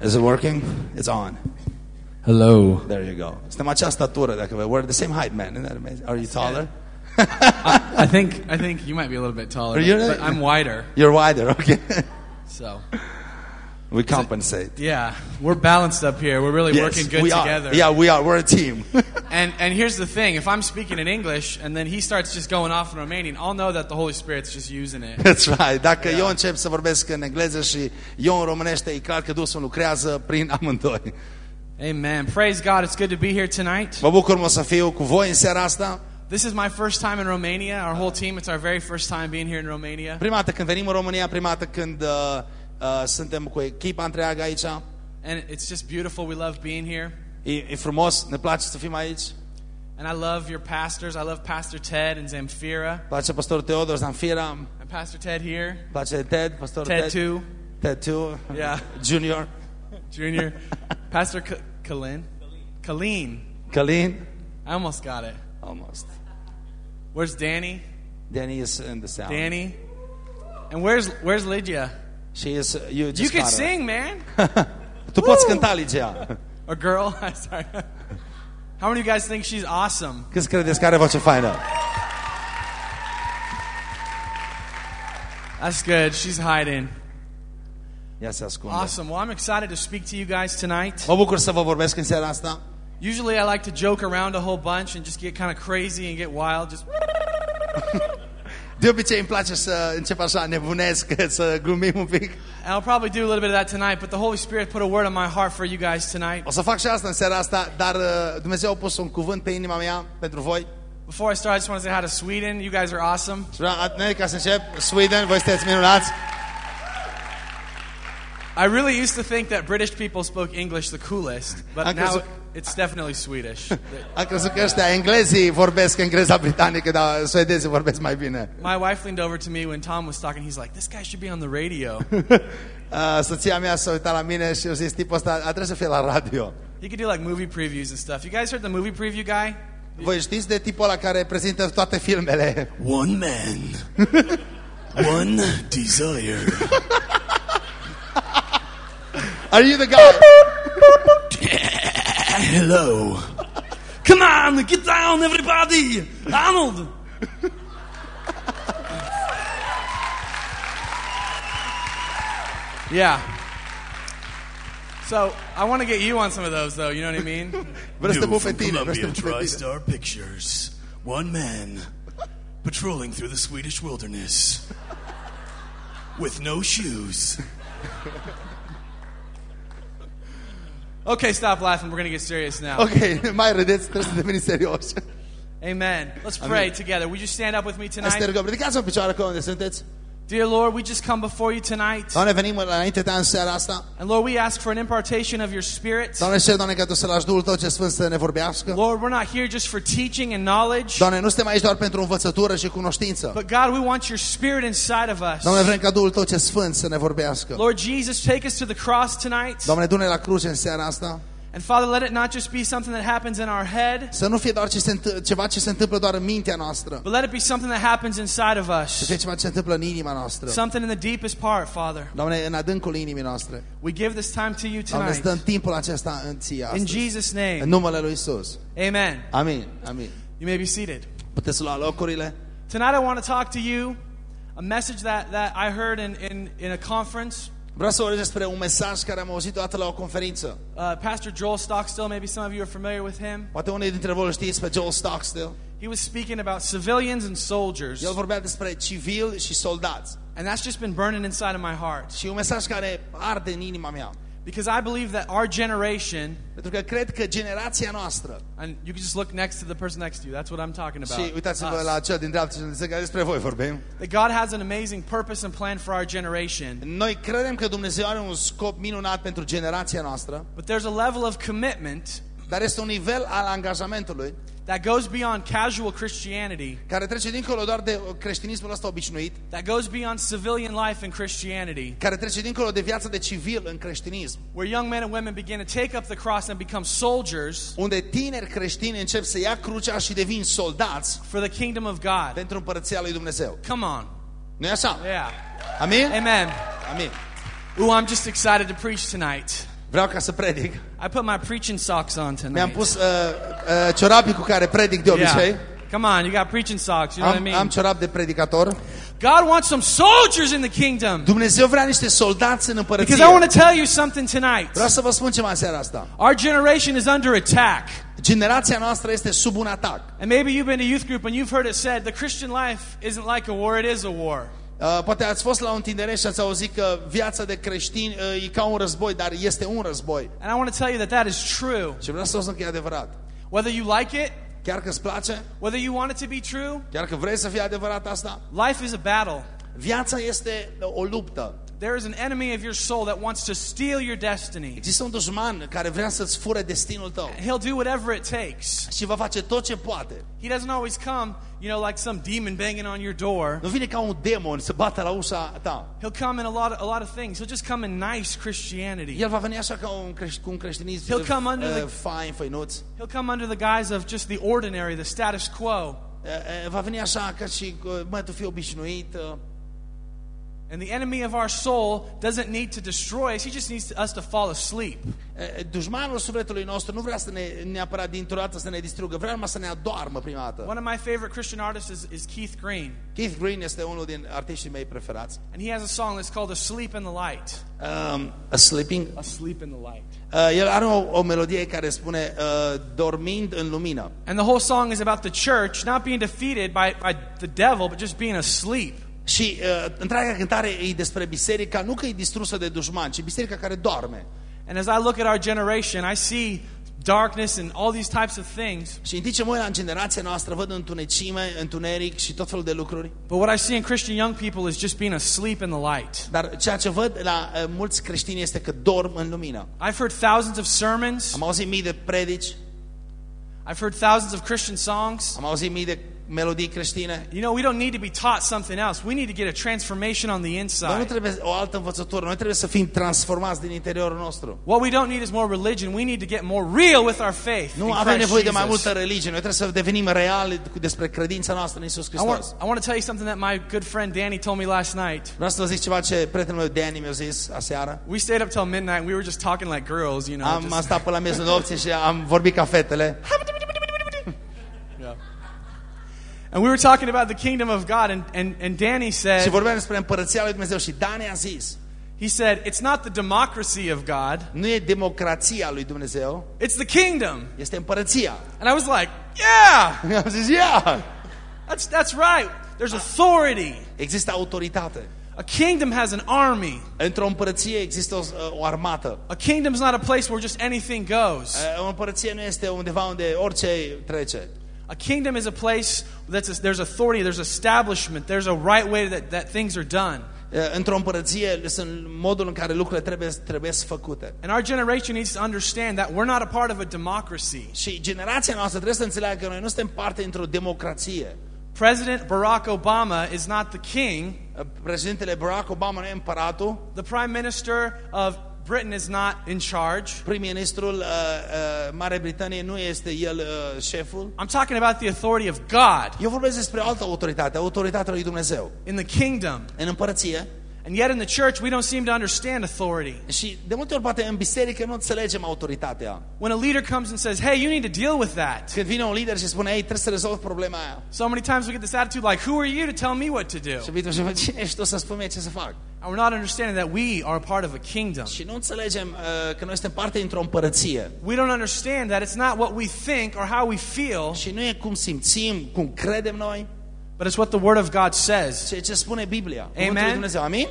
Is it working? It's on. Hello. There you go. Suntem aceeași statură, dacă vă... We're the same height, man. Isn't that amazing? Are you taller? I think I think you might be a little bit taller, Are you- but I'm wider. You're wider, okay. So we compensate. yeah, we're balanced up here. We're really Yes, working good together. Are. Yeah, we are. We're a team. And and here's the thing: if I'm speaking in English and then he starts just going off in Romanian, I'll know that the Holy Spirit's just using it. That's right. Dacă eu încep să vorbesc în engleză și eu în românește, e clar că Duhul lucrează prin amândoi. Amen. Praise God. It's good to be here tonight. Mă bucur mă să fiu cu voi în seara asta. This is my first time in Romania. Our whole team. It's our very first time being here in Romania. Prima dată când venim în România, prima dată când uh, uh, suntem cu echipa întreagă aici. And it's just beautiful. We love being here. E, e frumos, ne place să fim aici. And I love your pastors. I love Pastor Ted and Zamfira. Place pastorul Teodor Zanfira, îmi And Pastor Ted here. place Ted, pastorul Ted Ted. too. Ted too. Yeah. Junior. Junior. Pastor K- Kalin. Colleen. Călin. I almost got it. Almost. Where's Danny? Danny is in the sound. Danny. And where's where's Lydia? She is, uh, you You just can got her. sing, man. Tu poți Woo! cânta, Ligia. Or girl. Sorry. How many of you guys think she's awesome? Câți credeți că are voce faină? That's good. She's hiding. Ia se ascunde. Awesome. Well, I'm excited to speak to you guys tonight. Mă bucur să vă vorbesc în seara asta. Usually I like to joke around a whole bunch and just get kind of crazy and get wild. Just De obicei îmi place să încep așa nebunesc, să glumim un pic. and I'll probably do a little bit of that tonight, but the Holy Spirit put a word on my heart for you guys tonight. O să fac și asta în seara asta, dar uh, Dumnezeu a pus un cuvânt pe inima mea pentru voi. Before I start, I just want to say hi to Sweden. You guys are awesome. Și vreau, Nene, ca să încep, Sweden, voi sunteți minunați. I really used to think that British people spoke English the coolest, but Uncle now Zo- it's definitely Swedish. Am crezut că ăștia englezii vorbesc engleza britanică, dar suedezii vorbesc mai bine. My wife leaned over to me when Tom was talking. He's like, "This guy should be on the radio." Uh, soția mea s-a uitat la mine și a zis, tipul ăsta a trebuit să fie la radio. He could do like movie previews and stuff. You guys heard the movie preview guy? Voi știți de tipul ăla care prezintă toate filmele? One man, one desire. Are you the guy? Hello. Come on, get down, everybody. Arnold. Yeah. So I want to get you on some of those, though. You know what I mean? Vreau să te New pup pe from tine, vreau să te Columbia pup pe tine. TriStar Pictures. One man patrolling through the Swedish wilderness with no shoes. Okay, stop laughing. We're gonna get serious now. Ok, mai râdeți, trebuie să deveniți serioși. Amen. Let's pray together. Would you stand up with me Hai să te tonight? rugăm, ridicați o picioare acolo unde sunteți. Dear Lord, we just come before you tonight. Doamne, venim înainte de în seara asta. And Lord, we ask for an impartation of your spirit. Doamne, cer, Doamne, că Tu să lași Duhul Tău ce Sfânt să ne vorbească. Lord, we're not here just for teaching and knowledge. Doamne, nu suntem aici doar pentru învățătură și cunoștință. But God, we want your spirit inside of us. Doamne, vrem ca Duhul Tău ce Sfânt să ne vorbească. Lord Jesus, take us to the cross tonight. Doamne, du-ne la cruce în seara asta. And Father, let it not just be something that happens in our head, Să nu fie doar ce se ceva ce se întâmplă doar în mintea noastră. but let it be something that happens inside of Să us. fie ceva ce se întâmplă în inima noastră. Something in the deepest part, Father. Doamne, în adâncul inimii noastre. We give this time to you Doamne, tonight. dăm timpul acesta în ție In astăzi. Jesus' În name. numele Lui Isus. Amen. Amin. Amin. You may be seated. Puteți să lua locurile. Tonight I want to talk to you a message that, that I heard in, in, in a conference. Vreau să vorbesc despre un mesaj care am auzit odată la o conferință. Uh, Pastor Joel Stockstill, maybe some of you are familiar with him. Poate unii dintre voi îl știți pe Joel Stockstill. He was speaking about civilians and soldiers. El vorbea despre civili și soldați. And that's just been burning inside of my heart. Și un mesaj care arde în inima mea. Because I believe that our generation, Pentru că cred că generația noastră, and you can just look next to the person next to you, that's what I'm talking about. și uitați-vă us. la cel din dreapta și zice că despre voi vorbim. That God has an amazing purpose and plan for our generation. Noi credem că Dumnezeu are un scop minunat pentru generația noastră, But there's a level of commitment dar este un nivel al angajamentului that goes beyond casual Christianity, care trece dincolo doar de creștinismul ăsta obișnuit, that goes beyond civilian life in Christianity, care trece dincolo de viața de civil în creștinism, where young men and women begin to take up the cross and become soldiers unde tineri creștini încep să ia crucea și devin soldați for the kingdom of God. pentru împărăția lui Dumnezeu. Come on. nu e așa? Yeah. Amin? Amen. Amin. Ooh, I'm just excited to preach tonight. Vreau ca să predic. I put my preaching socks on Mi-am tonight. pus uh, uh, ciorapii cu care predic de obicei. Yeah. Come on, you got preaching socks. You know Am, what I mean? am ciorap de predicator. God wants some soldiers in the kingdom. Dumnezeu vrea niște soldați în împărăție. Because I want to tell you something tonight. Vreau să vă spun ceva în seara asta. Our generation is under attack. Generația noastră este sub un atac. And maybe you've been to youth group and you've heard it said the Christian life isn't like a war, it is a war. Uh, poate ați fost la un tineret și ați auzit că viața de creștin uh, e ca un război, dar este un război. And I want to tell you that that is true. Și vreau să vă spun că e adevărat. Whether you like it, Chiar că îți place, whether you want it to be true, chiar că vrei să fie adevărat asta, life is a battle. viața este o luptă. There is an enemy of your soul that wants to steal your destiny. Există un dușman care vrea să-ți fure destinul tău He'll do whatever it takes. și va face tot ce poate. He doesn't always come, you know, like some demon banging on your door. Nu vine ca un demon să bată la ușa ta. He'll come in a lot of, a lot of things. He'll just come in nice Christianity. El va veni așa ca un, creș- cu un creștinism He'll come under uh, the- fain, făinuț. He'll come under the guise of just the ordinary, the status quo. Uh, uh, Va veni așa ca și, mă, tu fii obișnuit. And the enemy of our soul doesn't need to destroy us. He just needs us to fall asleep. Dușmanul sufletului nostru nu vrea să ne, neapărat dintr-o dată să ne distrugă, vrea numai să ne adoarmă prima dată. One of my favorite Christian artists is, is Keith Green. Keith Green este unul din artiștii mei preferați. And he has a song that's called Asleep in the Light. Um, a Sleeping. Asleep in the Light. Uh, el are o, o melodie care spune uh, dormind în lumină. And the whole song is about the church not being defeated by, by the devil, but just being asleep. Și uh, întreaga cântare e despre biserica, nu că e distrusă de dușman, ci biserica care doarme. And as I look at our generation, I see darkness and all these types of things. Și în timp ce mă uit la generația noastră, văd întunecime, întuneric și tot felul de lucruri. But what I see in Christian young people is just being asleep in the light. Dar ceea ce văd la uh, mulți creștini este că dorm în lumină. I've heard thousands of sermons. Am auzit mii de predici, I've heard thousands of Christian songs. am auzit mii de melodii creștine. You know, we don't need to be taught something else. We need to get a transformation on the Dar nu inside. trebuie o altă învățătură, noi trebuie să fim transformați din interiorul nostru. What we don't need is more religion. We need to get more real with our faith. Nu in avem Christ nevoie de mai Jesus. multă religie, noi trebuie să devenim reali cu- despre credința noastră în Isus I want, Hristos. I want to tell you something that my good friend Danny told me last night. Vreau să vă zic ceva ce prietenul meu Danny mi-a zis aseară. We stayed up till midnight and we were just talking like girls, you know. Am just- am stat până la miezul nopții și am vorbit ca fetele. Yeah. And we were talking about the kingdom of God, and, and, and Danny Și said, vorbeam despre împărăția lui Dumnezeu și Dani a zis, he said, it's not the democracy of God, nu e democrația lui Dumnezeu, it's the kingdom. este împărăția. And I was like, yeah, Am zis, ia! that's, that's right. There's authority. Există autoritate. A kingdom has an army. Într-o împărăție există o, o armată. A kingdom's not a place where just anything goes. O împărăție nu este undeva unde orice trece. A kingdom is a place that's a, there's authority, there's establishment, there's a right way that, that things are done. Într-o împărăție sunt modul în care lucrurile trebuie, trebuie făcute. And our generation needs to understand that we're not a part of a democracy. Și generația noastră trebuie să înțeleagă că noi nu suntem parte dintr-o democrație. President Barack Obama is not the king. Președintele Barack Obama nu e împăratul, The prime minister of Britain is not in charge. prim-ministrul uh, uh, Marii Britanie nu este el uh, șeful. I'm talking about the authority of God Eu vorbesc despre o altă autoritate, autoritatea lui Dumnezeu. in the kingdom. În împărăție And yet in the church, we don't seem to understand authority. și de multe ori poate în biserică nu înțelegem autoritatea. When a leader comes and says, hey, you need to deal with that. Când vine un lider și spune, ei, trebuie să rezolvi problema aia. So many times we get this attitude like, who are you to tell me what to do? Și vine și spune, cine ești tu să spui mie ce să fac? And we're not understanding that we are a part of a kingdom. Și nu înțelegem uh, că noi suntem parte dintr-o împărăție. We don't understand that it's not what we think or how we feel, Și nu e cum simțim, cum credem noi, but it's what the Word of God says. ci ce spune Biblia. Amen. Cuvântul lui Dumnezeu. Amin?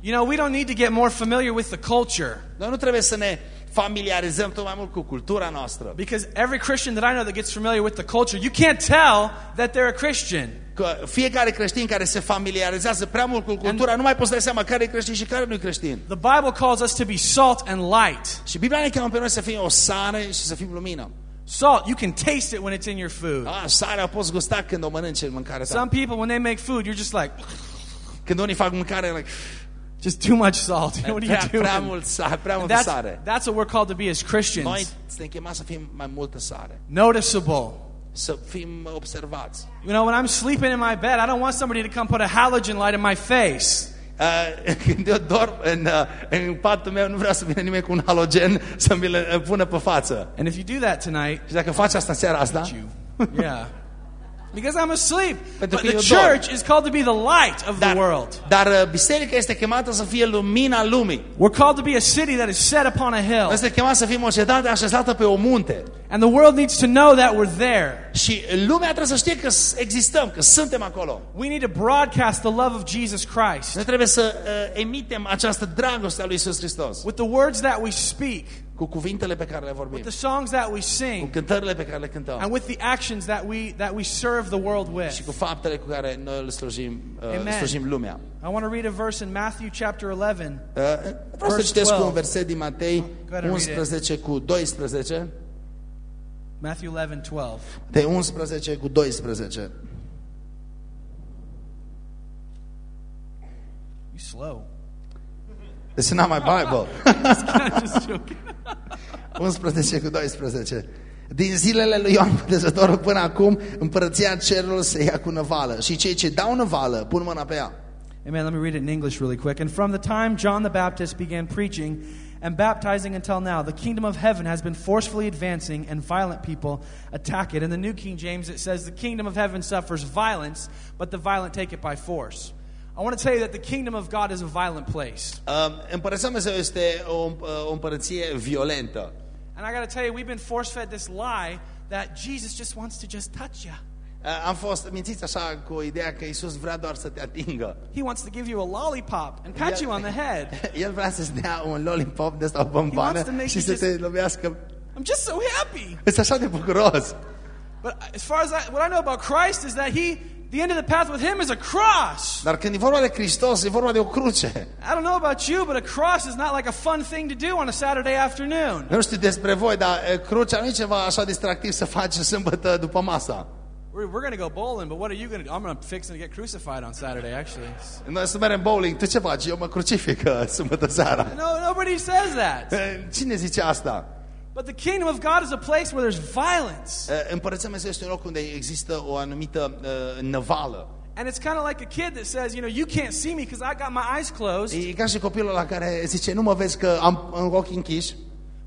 You know, we don't need to get more familiar with the culture Noi nu trebuie să ne familiarizăm tot mai mult cu cultura noastră. because every Christian that I know that gets familiar with the culture, you can't tell that they're a Christian. Că fiecare creștin care se familiarizează prea mult cu cultura, nu mai poți să dai seama care e creștin și care nu e creștin. The Bible calls us to be salt and light. Și Biblia ne cheamă pe noi să fim o sare și să fim lumină. Salt, you can taste it when it's in your food. Ah, sarea poți gusta când o mănânci în mâncarea ta. Some people, when they make food, you're just like, Când unii fac mâncare, like, just too much salt. what are prea, you prea doing? mult sare, prea And multă that's, sare. that's what we're called to be as Christians. Noi suntem chemați să fim mai multă sare, Noticeable. să fim observați. You know, when I'm sleeping in my bed, I don't want somebody to come put a halogen light in my face. Uh, Când eu dorm în, uh, în patul meu, nu vreau să vină nimeni cu un halogen să mi le uh, pună pe față. And if you do that tonight, Și dacă faci asta în seara asta, you. Yeah. Because I'm asleep. Pentru But că the eu dorm. church is called to be the light of the dar, world. dar uh, biserica este chemată să fie lumina lumii. We're called to be a city that is set upon a hill. Este chemat să fim o cetate așezată pe o munte. And the world needs to know that we're there. Și lumea trebuie să știe că s- existăm, că suntem acolo. We need to broadcast the love of Jesus Christ Noi trebuie să uh, emitem această dragoste a lui Isus Hristos with the words that we speak, cu cuvintele pe care le vorbim, with the songs that we cu sing, cântările pe care le cântăm and with the actions that we that we serve the world și with. cu faptele cu care noi îl slujim, uh, Amen. slujim lumea. I want to read a verse in Matthew chapter 11. Uh, vreau să Verse citesc cu 12. un verset din Matei Go ahead and read it. 11 cu 12. Matthew 11, 12. De 11 cu 12. You slow. It's not my Bible. Just joking. 11 cu 12. Din zilele lui Ioan Botezătorul până acum, împărăția cerurilor se ia cu năvală și cei ce dau năvală pun mâna pe ea. Amen. Let me read it in English really quick. And from the time John the Baptist began preaching and baptizing until now, the kingdom of heaven has been forcefully advancing, and violent people attack it. In the New King James, it says, The kingdom of heaven suffers violence, but the violent take it by force. I want to tell you that the kingdom of God is a violent place. Împărăția Dumnezeu este o, o împărăție violentă. And I got to tell you, we've been force fed this lie that Jesus just wants to just touch you. Uh, Am fost mințiți așa cu ideea că Isus vrea doar să te atingă. He wants to give you a lollipop and pat Yeah. you on the head. El vrea să-ți dea un lollipop de asta o He wants bomboană to make și you să just- te lovească. I'm just so happy. Ești așa de bucuros. But as far as I, what I know about Christ is that he, the end of the path with him is a cross. Dar când e vorba de Hristos, e vorba de o cruce. I don't know about you, but a cross is not like a fun thing to do on a Saturday afternoon. Nu știu despre voi, dar e, crucea nu e ceva așa distractiv să faci sâmbătă după masa. We're, we're going to go bowling, but what are you going to do? I'm going to fix to get crucified on Saturday, actually. Noi să mergem bowling, tu ce faci? Eu mă crucific uh, sâmbătă seara. No, nobody says that. E, Cine zice asta? But the kingdom of God is a place where there's violence. E, Împărăția Dumnezeu este un loc unde există o anumită uh, năvală. And it's kind of like a kid that says, you know, you can't see me because I got my eyes closed. E ca și copilul la care zice, nu mă vezi că am în ochii închiși.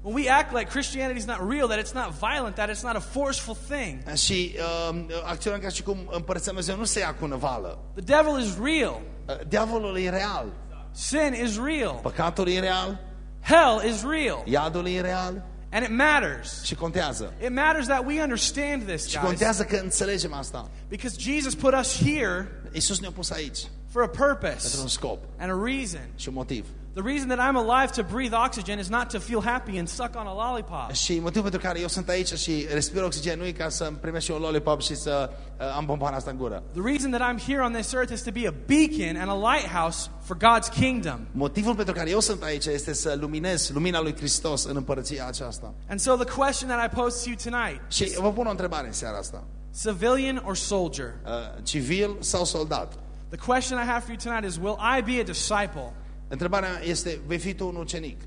When we act like Christianity is not real, that it's not violent, that it's not a forceful thing. Și uh, acționăm ca și cum împărăția Dumnezeu nu se ia cu năvală. The devil is real. Uh, Diavolul e real. Sin is real. Păcatul e real. Hell is real. Iadul e real. And it matters. Și contează. It matters that we understand this, Și contează că înțelegem asta. Because Jesus put us here Iisus ne-a pus aici for a pentru un purpose scop and a reason. și un motiv. The reason that I'm alive to breathe oxygen is not to feel happy and suck on a lollipop. Și motivul pentru care eu sunt aici și respir oxigen nu e ca primesc un lollipop și să uh, am bomboana asta în gură. The reason that I'm here on this earth is to be a beacon and a lighthouse for God's kingdom. Motivul pentru care eu sunt aici este să luminez lumina lui Hristos în împărăția aceasta. And so the question that I pose to you tonight, Și vă pun o întrebare în seara asta. civilian or soldier? Uh, civil sau soldat? The question I have for you tonight is will I be a disciple? Întrebarea este, vei fi tu un ucenic?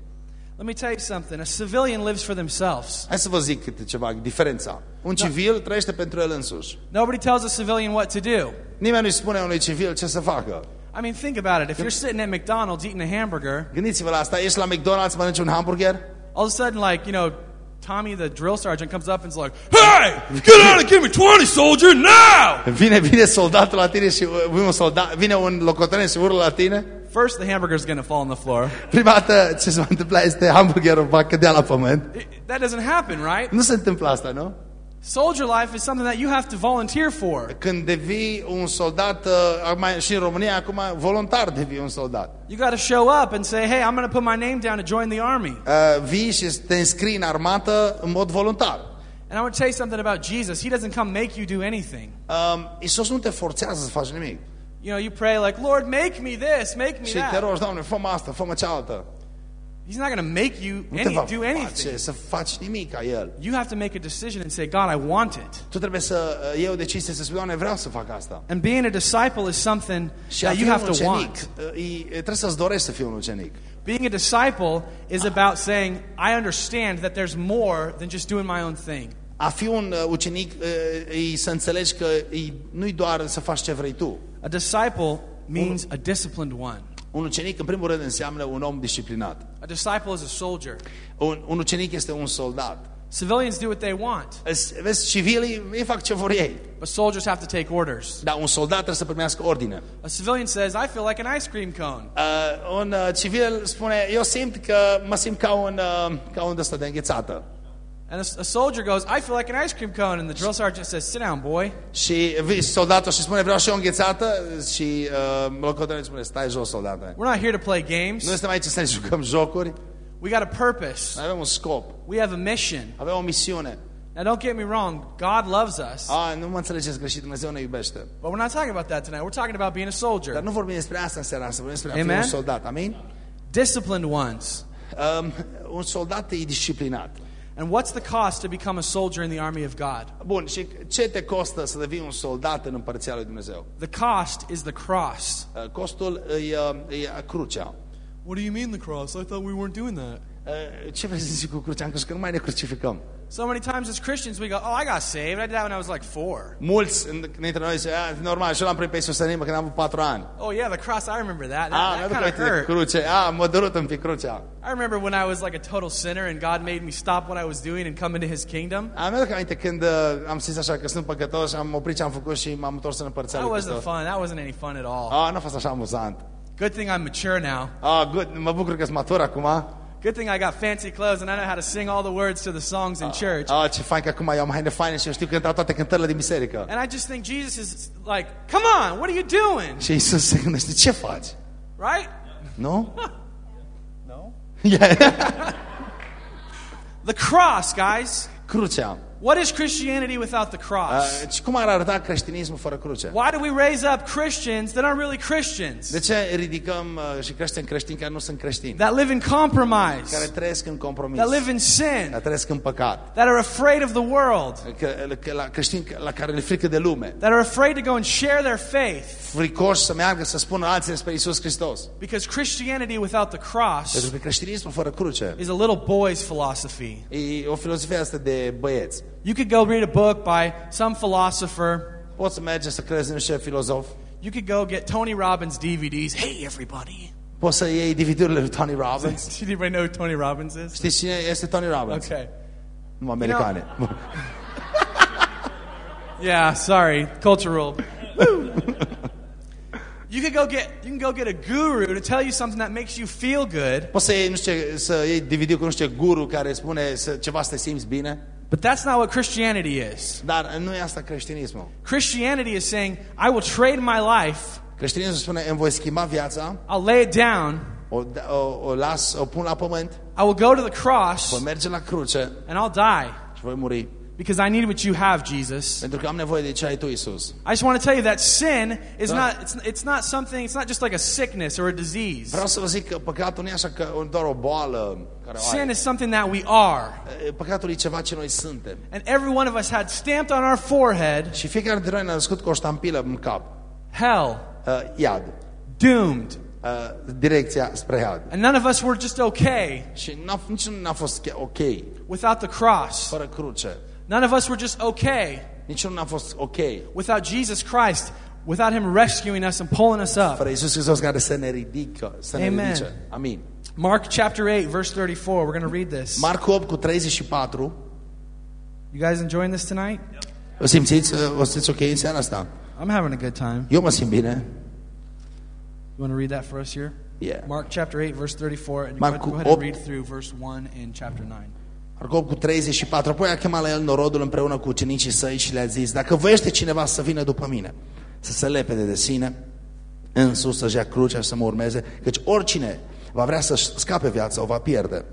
Let me tell you something. A civilian lives for themselves. Hai să vă zic câte ceva, diferența. Un civil trăiește pentru el însuși. Nobody tells a civilian what to do. Nimeni nu-i spune unui civil ce să facă. I mean, think about it. If you're sitting at McDonald's eating a hamburger, Gândiți-vă la asta, ești la McDonald's, mănânci un hamburger? all of a sudden, like, you know, Tommy the drill sergeant comes up and's like, Hey, get out and give me 20, soldier, now! Vine, vine soldatul la tine și uh, vine un, soldat, vine un locotenent și urlă la tine? First, the hamburger's going to fall on the floor. Prima dată ce se va întâmpla este hamburgerul va cădea la pământ. It- that doesn't happen, right? Nu se întâmplă asta, nu? Soldier life is something that you have to volunteer for. Când devii un soldat, uh, mai, și în România acum, voluntar devii un soldat. You got to show up and say, Hey, I'm going to put my name down to join the army. Uh, vii și te înscrii în armată în mod voluntar. And I want to tell you something about Jesus. He doesn't come make you do anything. Um, Iisus nu te forțează să faci nimic. You know, you pray like, Lord, make me this, make me Și te that. rogi, Doamne, fă asta, fă cealaltă. He's not going to make you Nu te any, va do anything. face să faci nimic ca El. You have to make a decision and say, God, I want it. Tu trebuie să uh, iei o decizie să spui, Doamne, vreau să fac asta. And being a disciple is something Și a that fi you un have to ucenic, want. uh, e- trebuie să-ți dorești să fii un ucenic. Being a disciple is about saying, I understand that there's more than just doing my own thing. A fi un uh, ucenic uh, e să înțelegi că e, nu-i doar să faci ce vrei tu. A disciple means a disciplined one. Un ucenic, în primul rând, înseamnă un om disciplinat. A disciple is a soldier. Un, un ucenic este un soldat. Civilians do what they want, Îs- Vezi, civilii, ei fac ce vor ei. but soldiers have to take orders. Dar un soldat trebuie să primească ordine. A civilian says, I feel like an ice cream cone. Uh, un uh, civil spune, eu simt că mă simt ca un, uh, ca un ăsta de înghețată. And a, a soldier goes, I feel like an ice cream cone. And the drill sergeant says, Sit down, boy. Și soldatul și spune, vreau și o înghețată și uh, locotenentul spune, stai jos, soldate. We're not here to play games. Nu suntem aici să ne jucăm jocuri, We got a purpose. avem un scop, We have a mission. avem o misiune. Now, don't get me wrong. God loves us. A, nu mă înțelegeți greșit, Dumnezeu ne iubește. But we're not talking about that tonight. We're talking about being a Dar soldier. nu vorbim despre asta în seara asta, vorbim despre a fi Amen. un soldat, amin? Disciplined ones. Um, un soldat e disciplinat. And what's the cost to become a soldier in the army of God? Bun, și ce te costă să devii un soldat în împărăția lui Dumnezeu? The cost is the cross. Uh, Costul e, uh, e crucea. What do you mean the cross? I thought we weren't doing that. Uh, Ce vrei să zici cu crucea? Am crezut că nu mai ne crucificăm. So many times as Christians, we go, Oh, I got saved. I did that when I was like four. Mulți în- dintre noi zice, "Ah, normal, și eu l-am primit pe Iisus în inimă când am avut patru ani. Oh, yeah, the cross. I remember that. That, Ah, that mi-aduc kind of aminte de hurt. cruce. Ah, mă durut în pic crucea. I remember when I was like a total sinner and God made me stop what I was doing and come into his kingdom. Am mi-aduc aminte când uh, am zis așa că sunt păcătos, am oprit ce am făcut și m-am întors în împărția That lui wasn't Hristos. fun. That wasn't any fun at all. Ah, nu a fost așa amuzant. Good thing I'm mature now. Ah, good, mă bucur că sunt matur acum. Good thing I got fancy clothes and I know how to sing all the words to the songs in church. Ah, ce fain că acum eu am haine faine și eu știu cânta toate cântările din biserică. And I just think Jesus is like, come on, what are you doing? Și Iisus se gândește, ce faci? Right? No? No. Yeah. The cross, guys. Crucea. What is Christianity without the cross? Uh, și cum ar arăta creștinismul fără cruce? Why do we raise up Christians that aren't really Christians? De ce ridicăm uh, și creștem creștini care nu sunt creștini? That live in compromise, Care trăiesc în compromis. that live in sin, Care trăiesc în păcat. that are afraid of the world, Că, că la creștini la care le frică de lume. that are afraid to go and share their faith. Fricoși să meargă să spună alții despre Isus Hristos. Because Christianity without the cross Pentru că creștinismul fără cruce is a little boy's philosophy. e o filozofie asta de băieți. You could go read a book by some philosopher. Poți să mergi să crezi în ce filozof. You could go get Tony Robbins DVDs. Hey, everybody. Poți să iei DVD-urile lui Tony Robbins. Does anybody know who Tony Robbins is? Știți cine este Tony Robbins? Okay. Nu americane. Yeah, sorry, cultural. Woo. you could go get you can go get a guru to tell you something that makes you feel good, Poți să iei, nu știu ce, să iei DVD cu nu știu ce guru care spune să, ceva să te simți bine. but that's not what Christianity is. Dar nu e asta creștinismul. Christianity is saying, I will trade my life, Creștinismul spune, îmi voi schimba viața, I'll lay it down, o, o, o las, o pun la pământ, I will go to the cross, voi merge la cruce and I'll die și voi muri. Because I need what you have, Jesus. Pentru că am nevoie de ce ai tu, Isus. I just want to tell you that sin is Da. not it's, it's not something it's not just like a sickness or a disease. Vreau să vă zic că păcatul nu e așa că doar o boală care o Sin is something that we are. Păcatul e ceva ce noi suntem. And every one of us had stamped on our forehead Și fiecare dintre noi ne-a născut cu o ștampilă în cap. hell, Uh, iad. doomed. Uh, direcția spre iad. And none of us were just okay Și nici nu n-a fost ok without the cross. fără cruce. None of us were just okay Nici nu n-a fost ok without Jesus Christ, without Him rescuing us and pulling us up. fără Iisus Hristos care să ne ridică, să ne Amen. ridice. Amin. Mark chapter 8, verse 34. We're going to read this. Marcu 8 cu 34. You guys enjoying this tonight? O simțiți, o simțiți ok în seara asta? I'm having a good time. Eu mă simt bine. You want to read that for us here? Yeah. Mark chapter 8, verse 34. And you Mark go ahead and read through verse 1 in chapter 9. Marcu 8 cu 34. Apoi a chemat la el norodul împreună cu ucenicii săi și le-a zis, dacă voiește cineva să vină după mine, să se lepede de sine, în sus să-și ia crucea și să mă urmeze, căci oricine va vrea să-și scape viața, o va pierde.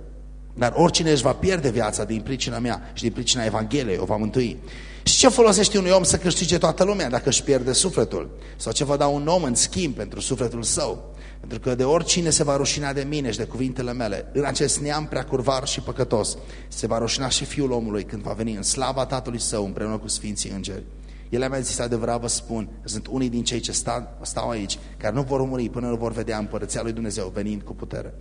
Dar oricine își va pierde viața din pricina mea și din pricina Evangheliei, o va mântui. Și ce folosește unui om să câștige toată lumea dacă își pierde sufletul? Sau ce va da un om în schimb pentru sufletul său? Pentru că de oricine se va rușina de mine și de cuvintele mele, în acest neam prea curvar și păcătos, se va rușina și Fiul omului când va veni în slava Tatălui Său împreună cu Sfinții Îngeri. El a mai zis adevărat vă spun, că sunt unii din cei ce sta, stau aici, care nu vor muri până nu vor vedea împărăția lui Dumnezeu venind cu putere.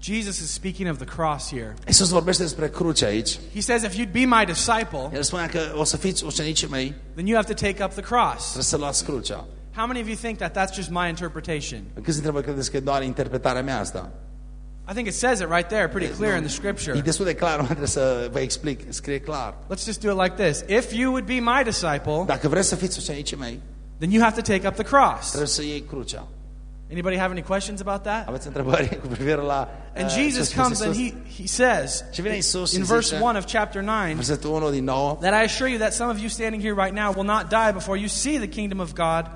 Jesus is speaking of the cross here. Iisus vorbește despre cruce aici. He says, if you'd be my disciple, El spunea că o să fiți ucenicii mei, then you have to take up the cross. trebuie să luați crucea. How many of you think that that's just my interpretation? Câți dintre voi credeți că doar interpretarea mea asta? I think it says it right there, pretty clear in the scripture. E destul de clar, nu trebuie să vă explic, scrie clar. Let's just do it like this. If you would be my disciple, Dacă vreți să fiți ucenicii mei, then you have to take up the cross. trebuie să iei crucea. Anybody have any questions about that? Aveți întrebări cu privire la And uh, Jesus ce a spus comes and he, he says Și vine Iisus in verse 1 of chapter 9 versetul 1 din nou, that I assure you that some of you standing here right now will not die before you see the kingdom of God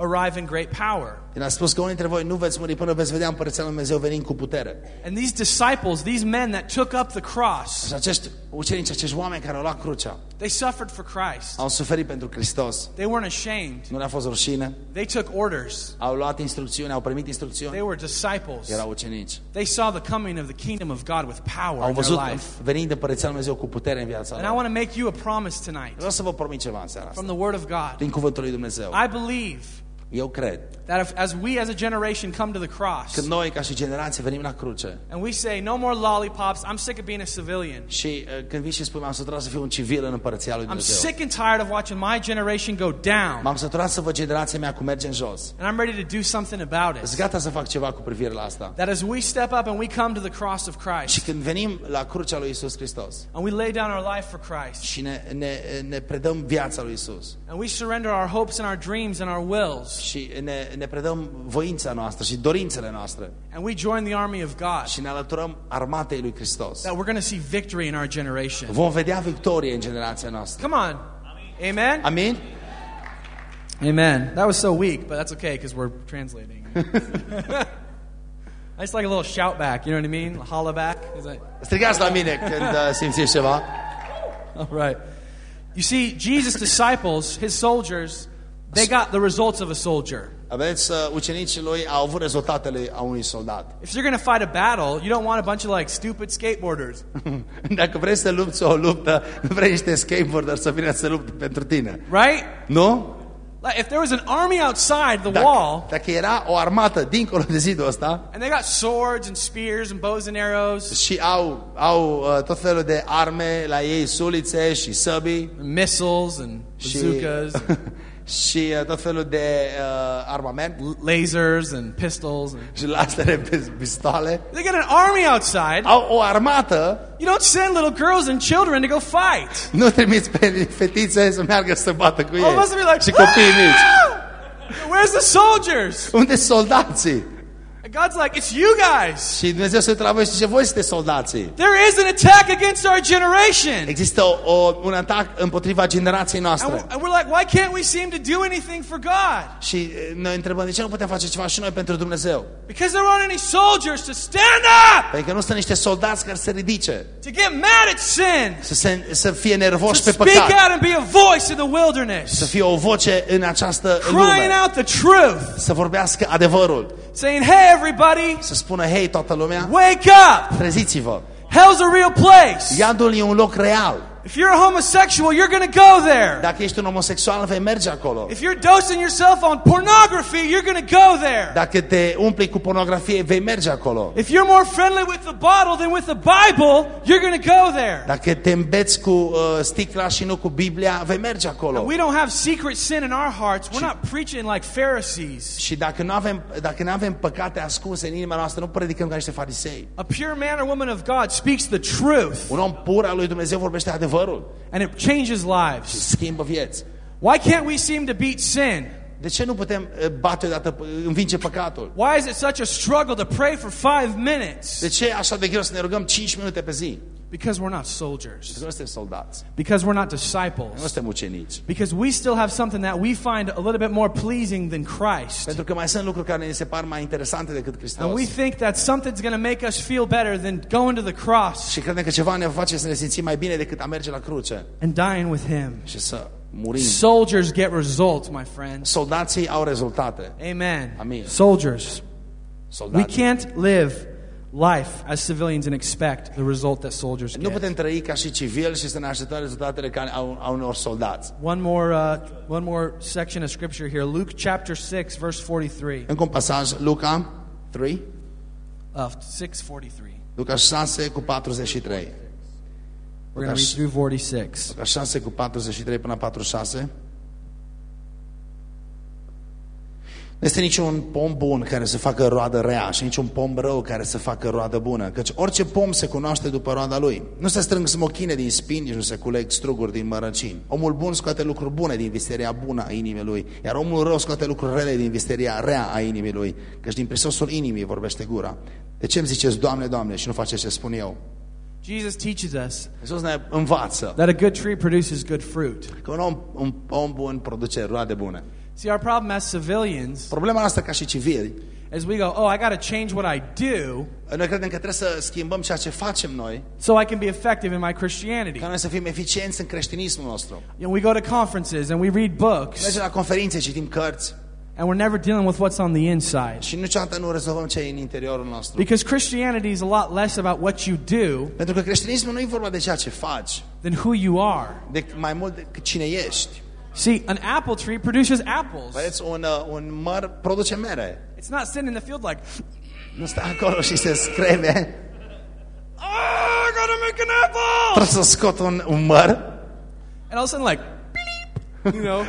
arrive in great power. el a spus că unii dintre voi nu veți muri până veți vedea împărăția lui Dumnezeu venind cu putere. And these disciples, these men that took up the cross, Și acești ucenici, acești oameni care au luat crucea, they suffered for Christ. au suferit pentru Hristos. They weren't ashamed. Nu le-a fost rușine, They took orders. au luat instrucțiuni, au primit They instrucțiuni, were disciples. erau ucenici. They saw the coming of the kingdom of God with power Au in their văzut life. venind împărăția lui Dumnezeu cu putere în viața And I lor. want to make you a promise tonight Vreau să vă promit ceva în seara from asta. the Word of God. Din cuvântul lui Dumnezeu. I believe Eu cred that if, as we as a generation come to the cross că noi ca și generație venim la cruce and we say, no more lollipops, I'm sick of being a civilian. și uh, când vii și spui m-am săturat să fiu un civil în împărăția lui I'm Dumnezeu. sick and tired of watching my generation go down. M-am săturat să văd generația mea cum merge în jos. And I'm ready to do something about Sunt it. gata să fac ceva cu privire la asta. That as we step up and we come to the cross of Și Christ când venim la crucea lui Isus Hristos and we lay down our life for Christ și ne, ne, ne predăm viața lui Isus and we surrender our hopes and our dreams and our wills și ne, ne predăm voința noastră și dorințele noastre and we join the army of God, și ne alăturăm armatei lui Hristos, that we're going to see victory in our generation. vom vedea victorie în generația noastră. Come on. Amen? Amin? Amen. That was so weak, but that's okay because we're translating. I just like a little shout back, you know what I mean? Holla back. Is that... Strigați la mine când uh, simțiți ceva. All right. You see, Jesus' disciples, his soldiers, they got the results of a soldier. Aveți uh, ucenicii lui au avut rezultatele a unui soldat. If you're going to fight a battle, you don't want a bunch of like stupid skateboarders. Dacă vrei să lupți o luptă, nu vrei niște skateboarder să vină să lupte pentru tine. Right? Nu? Like if there was an army outside the Dacă, wall dacă era o armată dincolo de zidul ăsta and they got swords and spears and bows and arrows, și au, au uh, tot felul de arme la ei, sulițe și săbii and missiles and și, bazookas, și uh, tot felul de uh, armament lasers and pistols. And... și lasere pe pistoale. They got an army outside. Au o armată, You don't send little girls and children to go fight. nu trimiți pe fetițe să meargă să bată cu ei. Oh, must be like, și copiii mici. "Ah! Where's the soldiers? Unde sunt soldații? And God's like, it's you guys. Și Dumnezeu se uită la voi și zice, voi sunteți soldații. There is an attack against our generation. Există o, o, un atac împotriva generației And noastre. we're, and we're like, why can't we seem to do anything for God? Și e, noi întrebăm, de ce nu putem face ceva și noi pentru Dumnezeu? Because there aren't any soldiers to stand up, Pentru că nu sunt niște soldați care se ridice, to get mad at sin, să, se, să fie to nervoși pe speak păcat, out and be a voice in the să wilderness, fie o voce în această crying lume, out the truth, să vorbească adevărul, saying, hey, everybody, să spună, hei, toată lumea, wake up. treziți-vă. Hell's a real place. Iadul e un loc real. If you're a homosexual, you're going to go there. Dacă ești un homosexual, vei merge acolo. If you're dosing yourself on pornography, you're going to go there. Dacă te umpli cu pornografie, vei merge acolo. If you're more friendly with the bottle than with the Bible, you're going to go there. Dacă te îmbeți cu uh, sticla și nu cu Biblia, vei merge acolo. We don't have secret sin in our hearts. We're not preaching like Pharisees. Și dacă nu avem, dacă nu avem păcate ascunse în inima noastră, nu predicăm ca niște farisei. A pure man or woman of God speaks the truth, Un om pur al lui Dumnezeu vorbește adevărul and it changes și lives. schimbă vieți. Why can't we seem to beat sin? De ce nu putem uh, bate odată, uh, învinge păcatul? Why is it such a struggle to pray for five minutes? De ce e așa de greu să ne rugăm 5 minute pe zi? Because we're not soldiers. Pentru că nu suntem soldați, Because we're not nu disciples. suntem ucenici. Because we still have something that we find a little bit more pleasing than Christ. Pentru că mai sunt lucruri care ne se par mai interesante decât And Hristos. we think that something's going to make us feel better than going to the cross Și credem că ceva ne face să ne simțim mai bine decât a merge la cruce and dying with Him. și să murim. Soldiers get results, my friends. Soldații au rezultate. Amen. Amen. Soldiers. We Soldații. can't live life as civilians and expect the result that soldiers Nu get. putem trăi ca și civili și să ne așteptăm rezultatele ca a, a unor soldați. One more, uh, one more section of scripture here. Luke chapter 6, verse 43. Încă un pasaj, Luca 3, Uh, 643. Luca 6 cu 43. We're going to read through 46. Luca 6 cu 43 până la 46. Nu este niciun pom bun care să facă roadă rea și niciun pom rău care să facă roadă bună, căci orice pom se cunoaște după roada lui. Nu se strâng smochine din spini, nici nu se culeg struguri din mărăcini. Omul bun scoate lucruri bune din visteria bună a inimii lui, iar omul rău scoate lucruri rele din visteria rea a inimii lui, căci din prisosul inimii vorbește gura. De ce îmi ziceți, Doamne, Doamne, și nu faceți ce spun eu? Jesus teaches us Iisus ne învață that a good tree produces good fruit. că un om, un om bun produce roade bune. See, our problem as civilians Problema noastră ca și civili, is we go, oh, I got to change what I do noi credem că trebuie să schimbăm ceea ce facem noi so I can be effective in my Christianity. ca noi să fim eficienți în creștinismul nostru. You know, we go to conferences and we read books, Mergem la conferințe, citim cărți and we're never dealing with what's on the inside. și niciodată nu rezolvăm ce e în interiorul nostru. Because Christianity is a lot less about what you do Pentru că creștinismul nu e vorba de ceea ce faci, than who you are. de mai mult decât cine ești. See, an apple tree produces apples. Vedeți, un, uh, un măr produce mere. It's not sitting in the field like, Nu stă acolo și se screme. oh, I gotta make an apple! Trebuie să scot un, un măr. And all of a sudden, like, bleep, you know,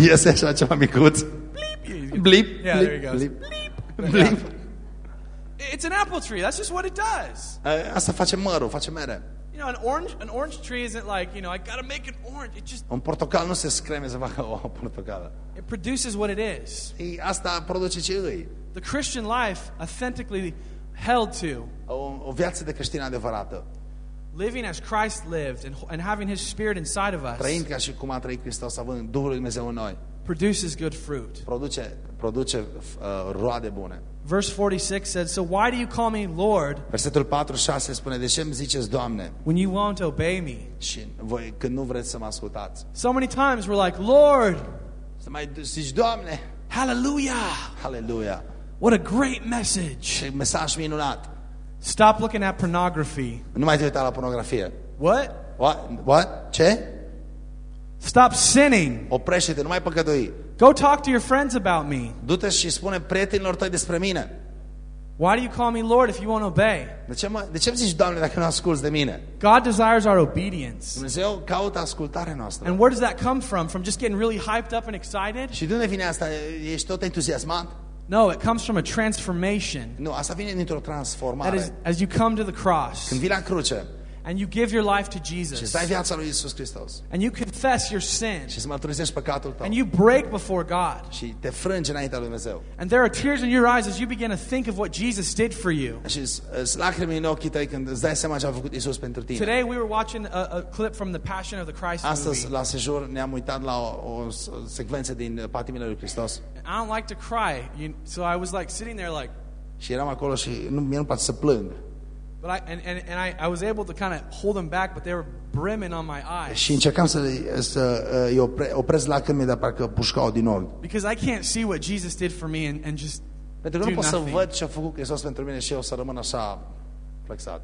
Iese așa ceva micuț. bleep. Blip. Yeah, there he goes. Blip. Blip. It's an apple tree. That's just what it does. Uh, Asta face mărul, face mere. You know, an orange, an orange tree isn't like, you know, I gotta make an orange. It just, Un portocal nu se screme să facă o portocală. it produces what it is. E, asta produce ce îi. The Christian life, authentically held to, O, o viață de creștin adevărată. living as Christ lived and, and having His Spirit inside of us, Trăind ca și cum a trăit Hristos, având Duhul lui Dumnezeu în noi. produces good fruit. Produce, produce uh, roade bune. Verse 46 said, So why do you call me Lord Versetul 4-6 spune, de ce îmi ziceți, Doamne, when you won't obey me? și voi când nu vreți să mă ascultați? So many times we're like, Lord, Să mai zici, Doamne, hallelujah. Haleluia! What a great message. Și mesaj minunat. Stop looking at pornography. Nu mai te uita la pornografie. What? What? What? Ce? Stop sinning. Oprește-te, nu mai păcătui. Go talk to your friends about me. Du-te și spune prietenilor tăi despre mine. Why do you call me Lord if you won't obey? De ce, mă, de ce îmi zici, Doamne, dacă nu asculți de mine? God desires our obedience. Dumnezeu caută ascultarea noastră. And where does that come from? From just getting really hyped up and excited? Și de unde vine asta? Ești tot entuziasmat? No, it comes from a transformation. Nu, asta vine dintr-o That transformare. is, as you come to the cross Când vii la cruce and you give your life to și Jesus îți dai viața lui Isus Hristos and you confess your sin și îți mărturisești păcatul tău and you break before God și te frângi înaintea lui Dumnezeu and there are tears in your eyes as you begin to think of what Jesus did for you. și îți îți lacrimi în ochii tăi când îți dai seama ce a făcut Isus pentru tine. Today we were watching a, a clip from the Passion of the Christ Astăzi, movie. la sejur, ne-am uitat la o, o s- secvență din Patimile lui Hristos I don't like to cry, you, so I was like sitting there like, și eram acolo și nu, mie nu place să plâng. But I and, and, and I, I was able to kind of hold them back, but they were brimming on my eyes Și încercam să, să uh, îi opre, opresc lacrimile, dar parcă pușcau din ochi. because I can't see what Jesus did for me and, and just Pentru că do nu pot să nothing. văd ce a făcut Hristos pentru mine și eu să rămân așa flexat.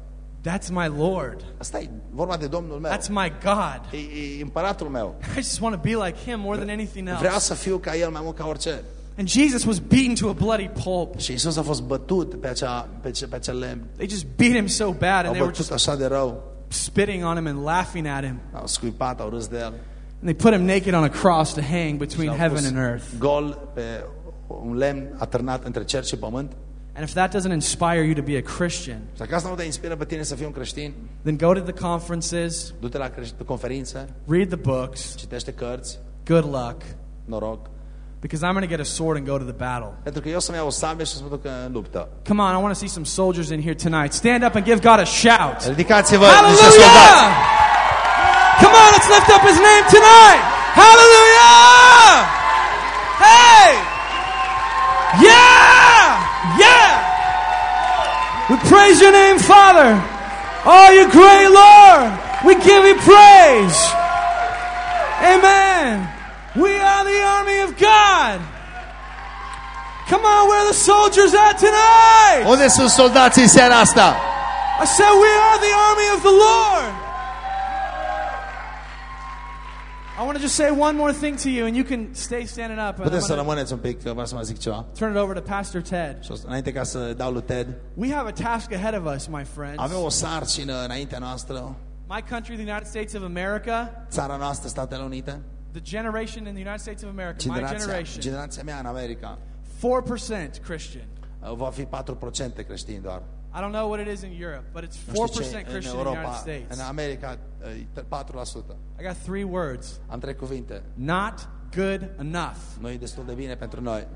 That's my Lord. Asta e vorba de Domnul meu. That's my God. E, e împăratul meu. I just want to be like Him more than anything Vreau else. să fiu ca El mai mult ca orice. And Jesus was beaten to a bloody pulp. Și Isus a fost bătut pe acea, pe, ce, pe acea lemn. They just beat him so bad, and Au they were just așa de rău. spitting on him and laughing at him. Au scuipat, au râs de el. And they put him naked on a cross to hang between heaven and earth. Gol pe un lemn atârnat între cer și pământ. And if that doesn't inspire you to be a Christian, Și dacă asta nu te inspiră pe tine să fii un creștin, then go to the conferences, du-te la conferințe, read the books. Good luck. noroc. Because I'm going to get a sword and go to the battle. Pentru că eu să-mi iau o sabie și să mă duc în luptă. Come on, I want to see some soldiers in here tonight. Stand up and give God a shout. Ridicați-vă niște Hallelujah! soldați. Come on, let's lift up his name tonight. Hallelujah! Hey! Yeah! Yeah! We praise your name, Father. Oh, you great Lord. We give you praise. Amen. We are the army of God. Come on, where are the soldiers at tonight? Unde sunt soldații în seara asta? I said, We are the army of the Lord. I want to just say one more thing to you, and you can stay standing up. Puteți să rămâneți un pic, vreau să mai zic ceva. turn it over to Pastor Ted. Și o să- înainte ca să dau lui Ted, We have a task ahead of us, my friends. avem o sarcină înaintea noastră. My country, the United States of America, Țara noastră, Statele Unite, the generation in the United States of America, my Generația, generation, generația mea în America 4% Christian. uh, va fi 4% creștini doar. I don't know what it is in Europe, but it's Nu știu 4% ce în Christian in the United Europa, States. în America uh, e 4%. I got three words Am trei cuvinte. not good enough. Nu e destul de bine pentru noi.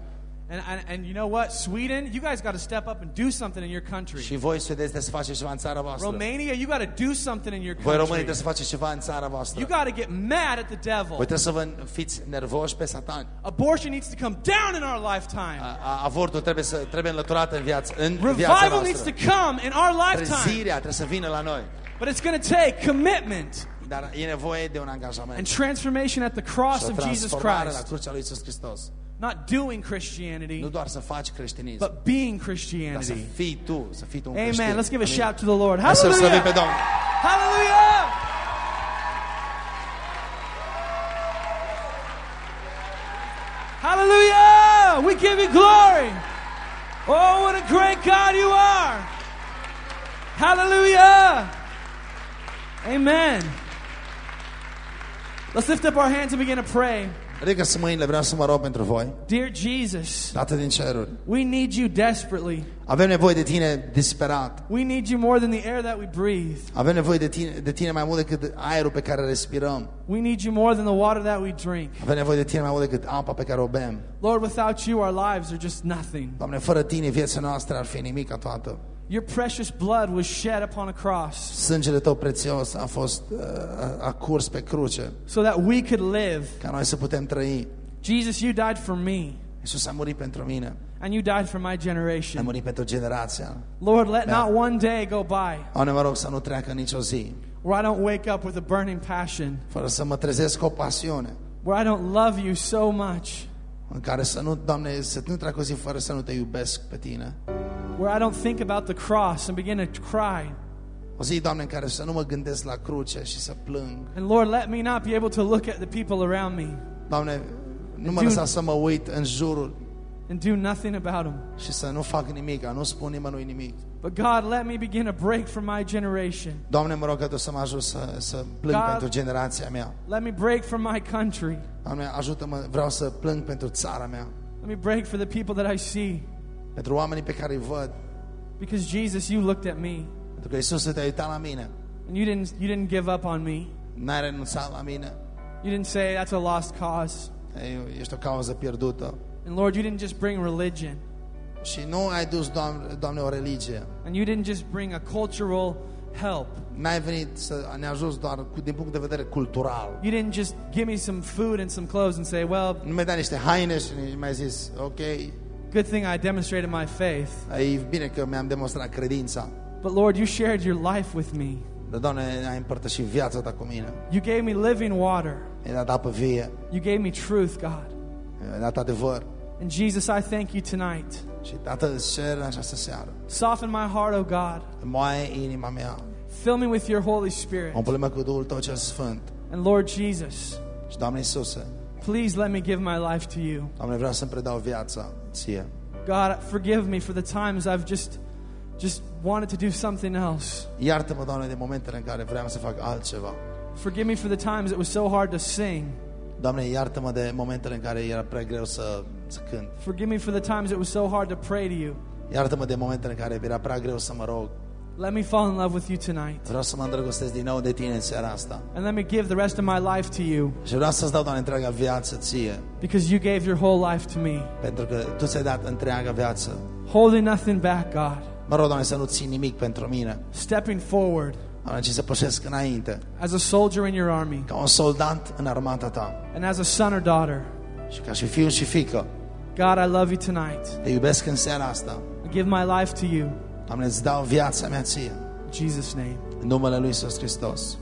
And, and, and you know what? Sweden, you guys got to step up and do something in your country. Și voi suedezi trebuie să faceți ceva în țara voastră. Romania, you got to do something in your Voi country. trebuie să faceți ceva în țara voastră. You got to get mad at the devil. Voi trebuie să vă fiți nervoși pe satan. Abortion needs to come down in our lifetime. A- a- Avortul trebuie să trebuie înlăturat în viață, în viața Revival needs to come in our lifetime. Trezirea trebuie să vină la noi. But it's going to take commitment Dar e nevoie de un and transformation at the cross of Jesus transformare la Christ. crucea lui Iisus Hristos. Not doing Christianity, Nu doar să faci creștinism, but being dar să Christianity. fii tu, să fii tu un Amen. creștin. Let's give a Amin. shout to the Lord. Pe Hallelujah. Domnul. Hallelujah. Hallelujah. We give you glory. Oh, what a great God you are. Hallelujah. Amen. Let's lift up our hands and begin to pray. Ridică-ți mâinile, vreau să mă rog pentru voi. Dear Jesus, Tată din ceruri, we need you desperately. avem nevoie de tine disperat. We need you more than the air that we breathe. Avem nevoie de tine, de tine mai mult decât aerul pe care respirăm. We need you more than the water that we drink. Avem nevoie de tine mai mult decât apa pe care o bem. Lord, without you, our lives are just nothing. Doamne, fără tine viața noastră ar fi nimic toată. Your precious blood was shed upon a cross Sângele tău prețios a fost uh, a, a curs pe cruce so that we could live. ca noi să putem trăi. Jesus, you died for me, Iisus a murit pentru mine, and you died for my generation. murit pentru generația. Lord, let Da. not one day go by Doamne, mă rog să nu treacă nicio zi where I don't wake up with a burning passion, fără să mă trezesc cu o pasiune where I don't love you so much, în care să nu, Doamne, să nu treacă o zi fără să nu te iubesc pe tine. Where I don't think about the cross and begin to cry. O zi, Doamne, în care să nu mă gândesc la cruce și să plâng. And Lord, let me not be able to look at the people around me Doamne, nu mă Dude. lăsa să mă uit în jurul and do nothing about them. și să nu fac nimic, nu spun nimănui nimic. But God, let me begin to break from my generation. Doamne, mă rog că Tu să mă ajut să, să plâng God. pentru generația mea. Let me break from my country. Doamne, ajută-mă, vreau să plâng pentru țara mea, Let me break for the people that I see. Pentru oamenii pe care îi văd, Because Jesus, you looked at me pentru că Iisus te-a uitat la mine, and you didn't you didn't give up on me. n-ai renunțat la mine, You didn't say that's a lost cause. Ei, ești o cauză pierdută. And Lord, you didn't just bring religion. Și nu ai dus, Doamne, Doamne, o religie. And you didn't just bring a cultural help. N-ai venit să ne ajuți doar cu, din punct de vedere cultural. You didn't just give me some food and some clothes and say, well, Nu mi-ai dat niște haine și mi-ai zis, ok, good thing I demonstrated my faith. e bine că mi-am demonstrat credința. But Lord, you shared your life with me. Dar, Doamne, ai împărtășit viața Ta cu mine. You gave me living water. Mi-ai dat apă vie, You gave me truth, God. mi-ai dat adevăr. And Jesus, I thank you tonight. Și Tatăl îți cer în această seară. Soften my heart, oh God. Moaie inima mea. Fill me with your Holy Spirit. Umple-mă cu Duhul Tău cel Sfânt. And Lord Jesus, Și, Doamne Iisuse, please let me give my life to you. Doamne, vreau să-mi predau viața Ție. God, forgive me for the times I've just just wanted to do something else. Iartă-mă, Doamne, de momentele în care vreau să fac altceva. Forgive me for the times it was so hard to sing. Doamne, iartă-mă de momentele în care era prea greu să, să cânt. Forgive me for the times it was so hard to pray to you. Iartă-mă de momentele în care era prea greu să mă rog. Let me fall in love with you tonight. Vreau să mă îndrăgostesc din nou de Tine în seara asta. And let me give the rest of my life to you Și vreau să-ți dau, întreaga viață Ție. because you gave your whole life to me. Pentru că Tu ți-ai dat întreaga viață. Holding nothing back, God. Mă rog, Doamne, să nu ții nimic pentru mine. Stepping forward Doamne, ci să pășesc înainte. as a soldier in your army Ca un soldat în armata Ta. and as a son or daughter. Și ca și fiu și fică. God, I love you tonight. Te iubesc în seara asta. I give my life to you. Doamne, îți dau viața mea Ție. In Jesus' name. În numele Lui Iisus Hristos.